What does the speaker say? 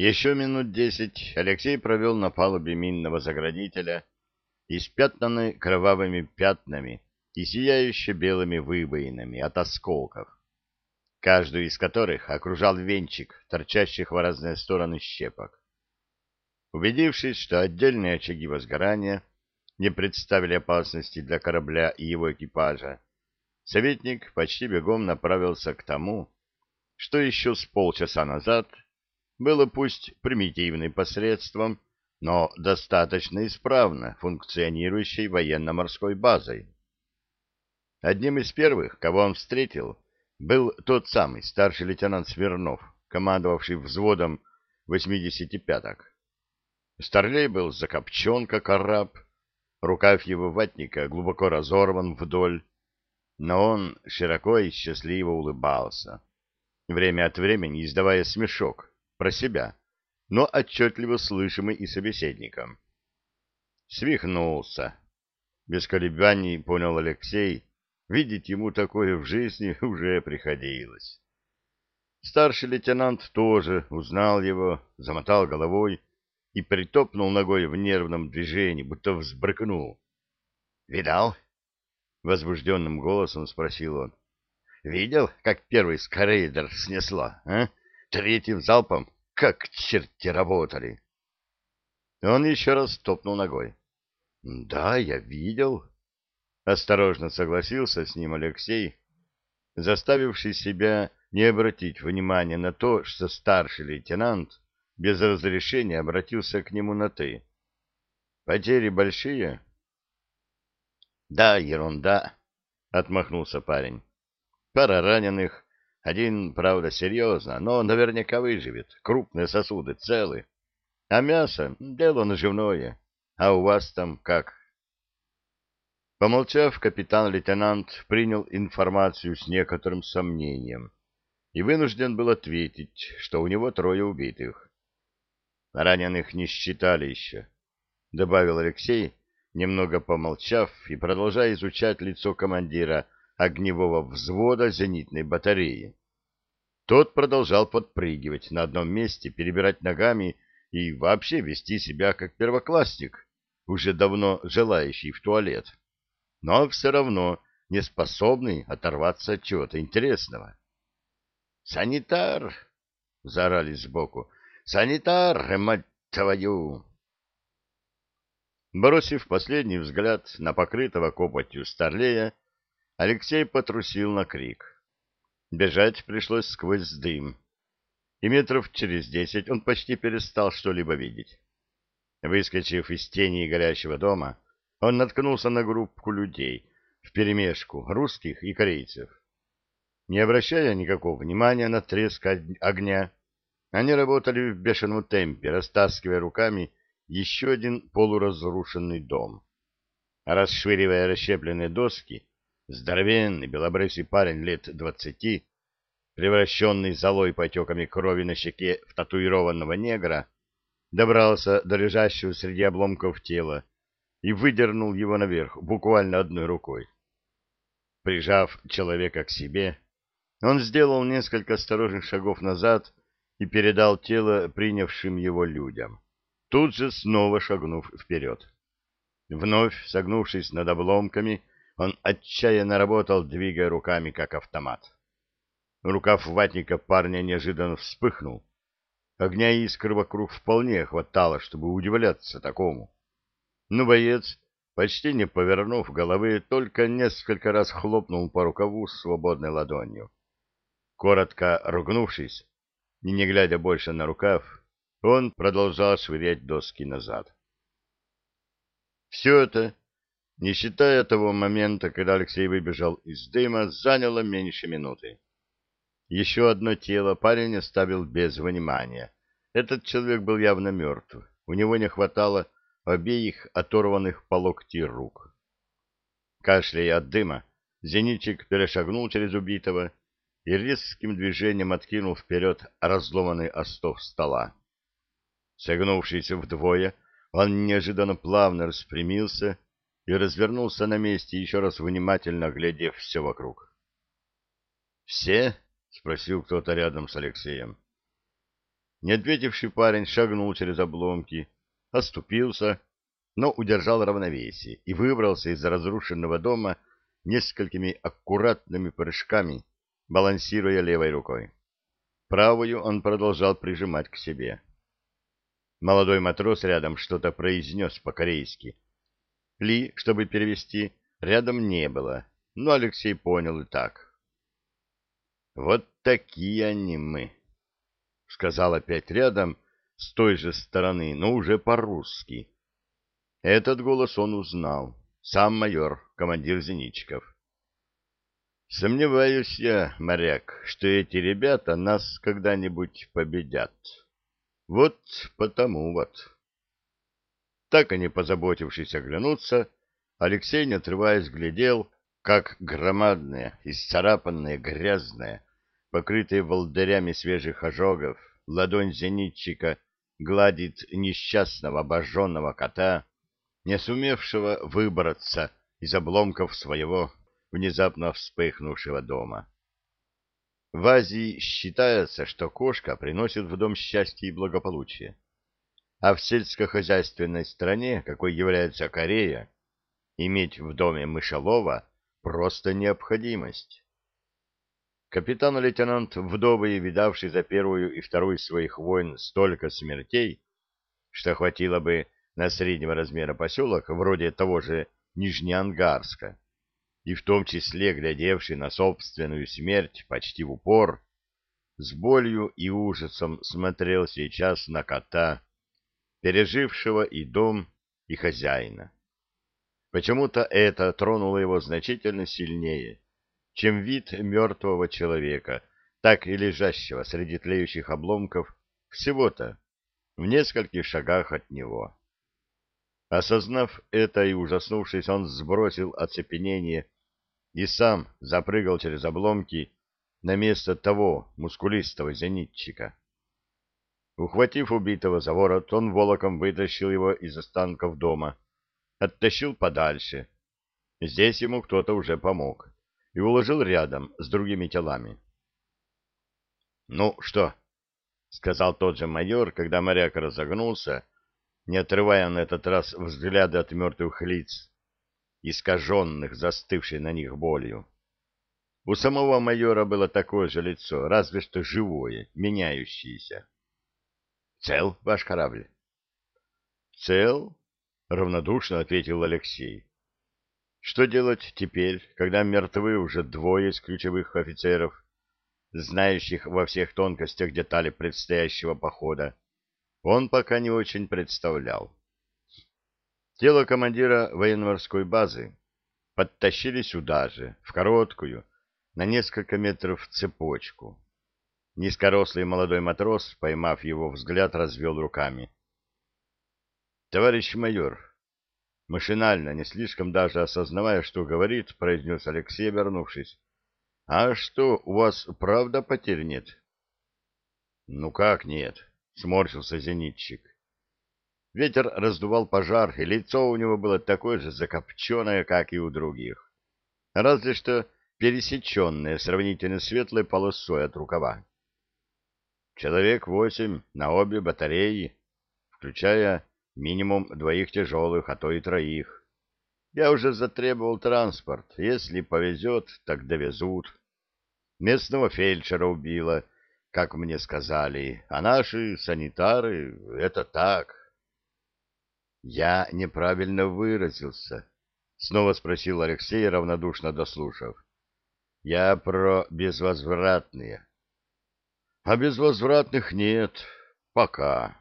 Еще минут десять Алексей провел на палубе минного заградителя, испятнанной кровавыми пятнами и сияюще белыми выбоинами от осколков, каждую из которых окружал венчик торчащих в разные стороны щепок. Убедившись, что отдельные очаги возгорания не представили опасности для корабля и его экипажа, советник почти бегом направился к тому, что еще с полчаса назад было пусть примитивным посредством, но достаточно исправно функционирующей военно-морской базой. Одним из первых, кого он встретил, был тот самый старший лейтенант Смирнов, командовавший взводом 85-ок. Старлей был закопчен, как араб, рукав его ватника глубоко разорван вдоль, но он широко и счастливо улыбался, время от времени издавая смешок, про себя, но отчетливо слышимый и собеседником. Свихнулся. Без колебаний понял Алексей, видеть ему такое в жизни уже приходилось. Старший лейтенант тоже узнал его, замотал головой и притопнул ногой в нервном движении, будто взбрыкнул. — Видал? — возбужденным голосом спросил он. — Видел, как первый скорейдер снесло, а? Третьим залпом, как черти работали. Он еще раз топнул ногой. — Да, я видел. Осторожно согласился с ним Алексей, заставивший себя не обратить внимания на то, что старший лейтенант без разрешения обратился к нему на «ты». «Потери большие?» «Да, ерунда», — отмахнулся парень. «Пара раненых, один, правда, серьезно, но наверняка выживет. Крупные сосуды целы. А мясо — дело наживное. А у вас там как? Помолчав, капитан-лейтенант принял информацию с некоторым сомнением и вынужден был ответить, что у него трое убитых. Раненых не считали еще, — добавил Алексей, немного помолчав и продолжая изучать лицо командира огневого взвода зенитной батареи. Тот продолжал подпрыгивать на одном месте, перебирать ногами и вообще вести себя как первоклассник, уже давно желающий в туалет, но все равно не способный оторваться от чего-то интересного. «Санитар!» — заорали сбоку. «Санитар, мать твою!» Бросив последний взгляд на покрытого копотью старлея, Алексей потрусил на крик. Бежать пришлось сквозь дым. И метров через десять он почти перестал что-либо видеть. Выскочив из тени горящего дома, он наткнулся на группку людей, вперемешку русских и корейцев. Не обращая никакого внимания на треск огня, они работали в бешеном темпе, растаскивая руками еще один полуразрушенный дом. Расшвыривая расщепленные доски, Здоровенный белобрысый парень лет двадцати, превращенный золой потеками крови на щеке в татуированного негра, добрался до лежащего среди обломков тела и выдернул его наверх буквально одной рукой. Прижав человека к себе, он сделал несколько осторожных шагов назад и передал тело принявшим его людям, тут же снова шагнув вперед. Вновь согнувшись над обломками, он отчаянно работал, двигая руками, как автомат. Рукав ватника парня неожиданно вспыхнул. Огня и искр вокруг вполне хватало, чтобы удивляться такому. Но боец, почти не повернув головы, только несколько раз хлопнул по рукаву свободной ладонью. Коротко ругнувшись и не глядя больше на рукав, он продолжал швырять доски назад. Все это не считая того момента, когда Алексей выбежал из дыма, заняло меньше минуты. Еще одно тело парень оставил без внимания. Этот человек был явно мертв. У него не хватало обеих оторванных по локти рук. Кашляя от дыма, зенитчик перешагнул через убитого и резким движением откинул вперед разломанный остов стола. Согнувшись вдвое, он неожиданно плавно распрямился и развернулся на месте, еще раз внимательно глядев все вокруг. «Все?» — спросил кто-то рядом с Алексеем. Не ответивший парень шагнул через обломки, оступился, но удержал равновесие и выбрался из разрушенного дома несколькими аккуратными прыжками, балансируя левой рукой. Правую он продолжал прижимать к себе. Молодой матрос рядом что-то произнес по-корейски. Ли, чтобы перевести, рядом не было, но Алексей понял и так. «Вот такие они мы», — сказал опять рядом, с той же стороны, но уже по-русски. Этот голос он узнал. Сам майор, командир зенитчиков. Сомневаюсь я, моряк, что эти ребята нас когда-нибудь победят. Вот потому вот. Так они, позаботившись оглянуться, Алексей, не отрываясь, глядел, как громадная, исцарапанная, грязная, покрытая волдырями свежих ожогов, ладонь зенитчика гладит несчастного обожженного кота, не сумевшего выбраться из обломков своего внезапно вспыхнувшего дома. В Азии считается, что кошка приносит в дом счастье и благополучие. А в сельскохозяйственной стране, какой является Корея, иметь в доме мышелова просто необходимость. Капитан-лейтенант, вдовый, видавший за первую и вторую своих войн столько смертей, что хватило бы на среднего размера поселок, вроде того же Нижнеангарска, и в том числе глядевший на собственную смерть почти в упор, с болью и ужасом смотрел сейчас на кота, пережившего и дом, и хозяина. Почему-то это тронуло его значительно сильнее, чем вид мертвого человека, так и лежащего среди тлеющих обломков всего-то в нескольких шагах от него. Осознав это и ужаснувшись, он сбросил оцепенение и сам запрыгал через обломки на место того мускулистого зенитчика. Ухватив убитого за ворот, он волоком вытащил его из останков дома, оттащил подальше. Здесь ему кто-то уже помог и уложил рядом с другими телами. — Ну что? — сказал тот же майор, когда моряк разогнулся, не отрывая на этот раз взгляда от мертвых лиц, искаженных, застывшей на них болью. У самого майора было такое же лицо, разве что живое, меняющееся. — Цел ваш корабль? — Цел? — равнодушно ответил Алексей. — Что делать теперь, когда мертвы уже двое из ключевых офицеров, знающих во всех тонкостях детали предстоящего похода? Он пока не очень представлял. Тело командира военно-морской базы подтащили сюда же, в короткую, на несколько метров цепочку. Низкорослый молодой матрос, поймав его взгляд, развел руками. — Товарищ майор, машинально, не слишком даже осознавая, что говорит, произнес Алексей, обернувшись. — А что, у вас правда потерь нет? — Ну как нет? — сморщился зенитчик. Ветер раздувал пожар, и лицо у него было такое же закопченное, как и у других. Разве что пересеченное сравнительно светлой полосой от рукава. Человек восемь на обе батареи, включая минимум двоих тяжелых, а то и троих. Я уже затребовал транспорт. Если повезет, так довезут. Местного фельдшера убило, как мне сказали, а наши санитары — это так. Я неправильно выразился, снова спросил Алексей, равнодушно дослушав. Я про безвозвратные. А безвозвратных нет. Пока.